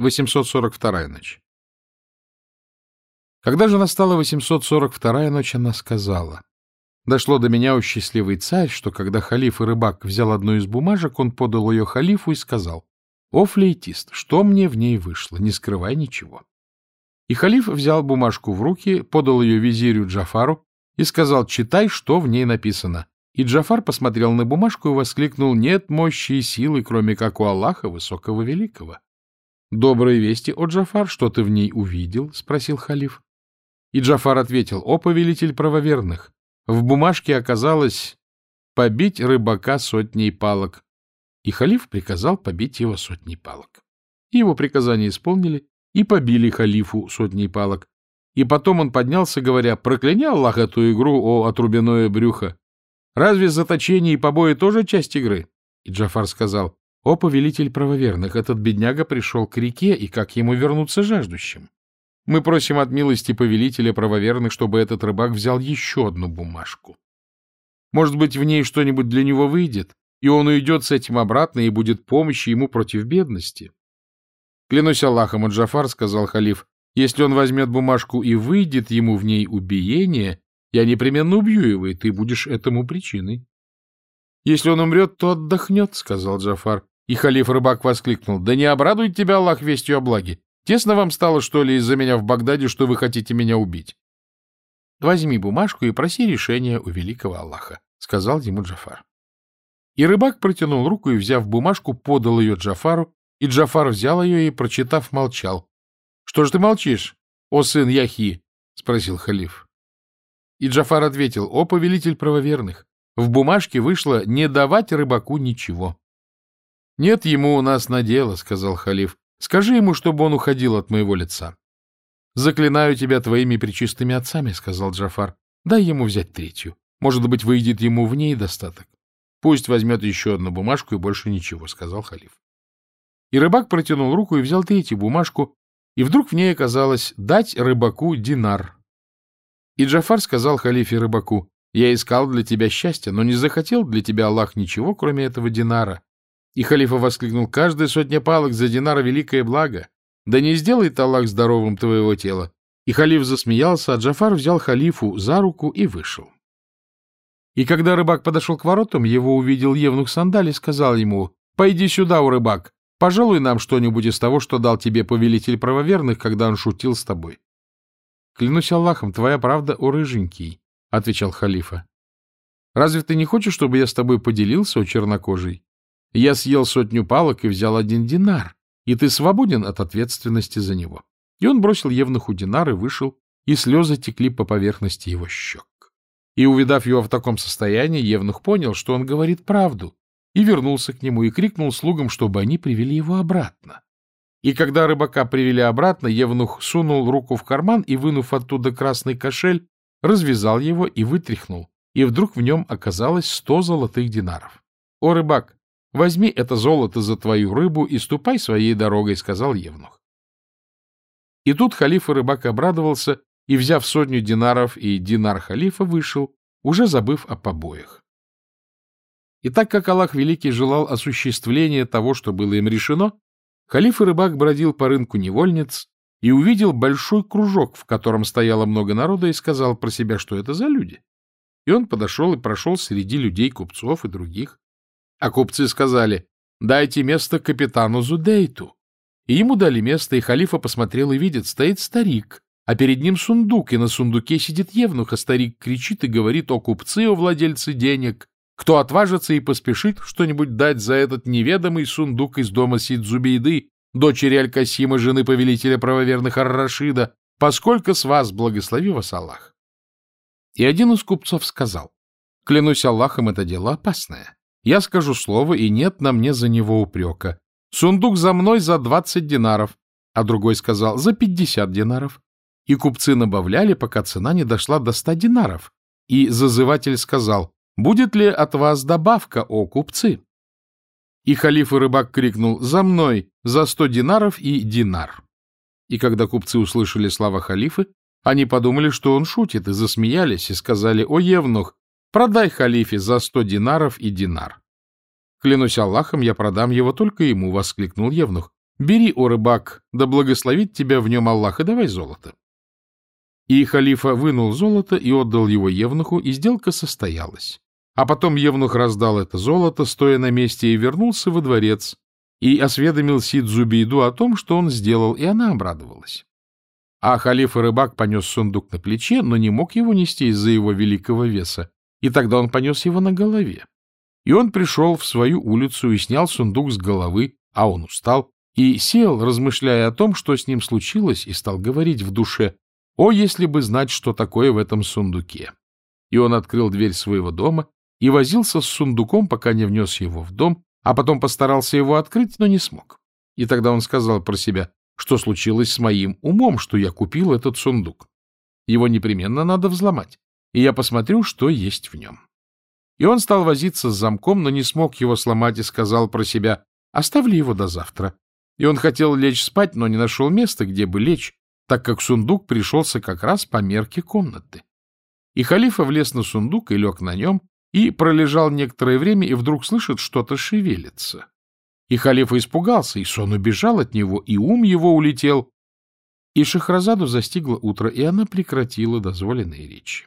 842 ночь. Когда же настала 842 ночь, она сказала, «Дошло до меня, у счастливый царь, что когда халиф и рыбак взял одну из бумажек, он подал ее халифу и сказал, «О, флейтист, что мне в ней вышло? Не скрывай ничего». И халиф взял бумажку в руки, подал ее визирю Джафару и сказал, «Читай, что в ней написано». И Джафар посмотрел на бумажку и воскликнул, «Нет мощи и силы, кроме как у Аллаха Высокого Великого». — Добрые вести, о Джафар, что ты в ней увидел? — спросил халиф. И Джафар ответил, — О, повелитель правоверных, в бумажке оказалось побить рыбака сотней палок. И халиф приказал побить его сотней палок. И его приказание исполнили, и побили халифу сотней палок. И потом он поднялся, говоря, «Прокляни Аллах эту игру, о отрубяное брюхо! Разве заточение и побои тоже часть игры?» И Джафар сказал, о, повелитель правоверных, этот бедняга пришел к реке, и как ему вернуться жаждущим? Мы просим от милости повелителя правоверных, чтобы этот рыбак взял еще одну бумажку. Может быть, в ней что-нибудь для него выйдет, и он уйдет с этим обратно, и будет помощи ему против бедности. Клянусь Аллахом, Джафар, — сказал халиф, — если он возьмет бумажку и выйдет ему в ней убиение, я непременно убью его, и ты будешь этому причиной. — Если он умрет, то отдохнет, — сказал Джафар. И халиф-рыбак воскликнул. — Да не обрадует тебя Аллах вестью о благе. Тесно вам стало, что ли, из-за меня в Багдаде, что вы хотите меня убить? — Возьми бумажку и проси решения у великого Аллаха, — сказал ему Джафар. И рыбак протянул руку и, взяв бумажку, подал ее Джафару, и Джафар взял ее и, прочитав, молчал. — Что ж ты молчишь, о сын Яхи? — спросил халиф. И Джафар ответил, — О, повелитель правоверных, в бумажке вышло не давать рыбаку ничего. — Нет ему у нас надела, — сказал халиф. — Скажи ему, чтобы он уходил от моего лица. — Заклинаю тебя твоими причистыми отцами, — сказал Джафар. — Дай ему взять третью. Может быть, выйдет ему в ней достаток. — Пусть возьмет еще одну бумажку и больше ничего, — сказал халиф. И рыбак протянул руку и взял третью бумажку, и вдруг в ней оказалось «дать рыбаку динар». И Джафар сказал халифе рыбаку, я искал для тебя счастья, но не захотел для тебя Аллах ничего, кроме этого динара. И халифа воскликнул, каждая сотня палок за динара — великое благо. Да не сделает Аллах здоровым твоего тела. И халиф засмеялся, а Джафар взял халифу за руку и вышел. И когда рыбак подошел к воротам, его увидел Евнух Сандаль и сказал ему, «Пойди сюда, у рыбак, пожалуй нам что-нибудь из того, что дал тебе повелитель правоверных, когда он шутил с тобой». «Клянусь Аллахом, твоя правда, о рыженький», — отвечал халифа. — Разве ты не хочешь, чтобы я с тобой поделился, о чернокожий? Я съел сотню палок и взял один динар, и ты свободен от ответственности за него. И он бросил Евнуху динар и вышел, и слезы текли по поверхности его щек. И, увидав его в таком состоянии, Евнух понял, что он говорит правду, и вернулся к нему и крикнул слугам, чтобы они привели его обратно. И когда рыбака привели обратно, Евнух сунул руку в карман и, вынув оттуда красный кошель, развязал его и вытряхнул, и вдруг в нем оказалось сто золотых динаров. — О, рыбак, возьми это золото за твою рыбу и ступай своей дорогой, — сказал Евнух. И тут халиф и рыбак обрадовался, и, взяв сотню динаров и динар халифа, вышел, уже забыв о побоях. И так как Аллах Великий желал осуществления того, что было им решено, халиф и рыбак бродил по рынку невольниц, и увидел большой кружок, в котором стояло много народа, и сказал про себя, что это за люди. И он подошел и прошел среди людей, купцов и других. А купцы сказали, дайте место капитану Зудейту. И ему дали место, и халифа посмотрел и видит, стоит старик, а перед ним сундук, и на сундуке сидит евнух, а старик кричит и говорит, о купцы, о владельцы денег, кто отважится и поспешит что-нибудь дать за этот неведомый сундук из дома Сидзубейды, дочери Аль-Касима, жены повелителя правоверных Ар-Рашида, поскольку с вас благослови вас Аллах. И один из купцов сказал, клянусь Аллахом, это дело опасное. Я скажу слово, и нет на мне за него упрека. Сундук за мной за двадцать динаров, а другой сказал за пятьдесят динаров. И купцы набавляли, пока цена не дошла до ста динаров. И зазыватель сказал, будет ли от вас добавка, о купцы? И халиф и рыбак крикнул «За мной! За сто динаров и динар!» И когда купцы услышали слова халифы, они подумали, что он шутит, и засмеялись, и сказали «О, Евнух, продай халифе за сто динаров и динар!» «Клянусь Аллахом, я продам его только ему!» — воскликнул Евнух. Бери, о рыбак, да благословит тебя в нем Аллах, и давай золото. И халифа вынул золото и отдал его Евнуху, и сделка состоялась. А потом Евнух раздал это золото, стоя на месте, и вернулся во дворец, и осведомил Сид Зубейду о том, что он сделал, и она обрадовалась. А халиф и рыбак понес сундук на плече, но не мог его нести из-за его великого веса, и тогда он понес его на голове. И он пришел в свою улицу и снял сундук с головы, а он устал, и сел, размышляя о том, что с ним случилось, и стал говорить в душе, «О, если бы знать, что такое в этом сундуке!» И он открыл дверь своего дома и возился с сундуком, пока не внес его в дом, а потом постарался его открыть, но не смог. И тогда он сказал про себя, что случилось с моим умом, что я купил этот сундук. Его непременно надо взломать, и я посмотрю, что есть в нем. И он стал возиться с замком, но не смог его сломать и сказал про себя, оставлю его до завтра. И он хотел лечь спать, но не нашел места, где бы лечь, так как сундук пришелся как раз по мерке комнаты. И халифа влез на сундук и лег на нем, и пролежал некоторое время, и вдруг слышит, что-то шевелится. И халифа испугался, и сон убежал от него, и ум его улетел. И Шахразаду застигло утро, и она прекратила дозволенные речи.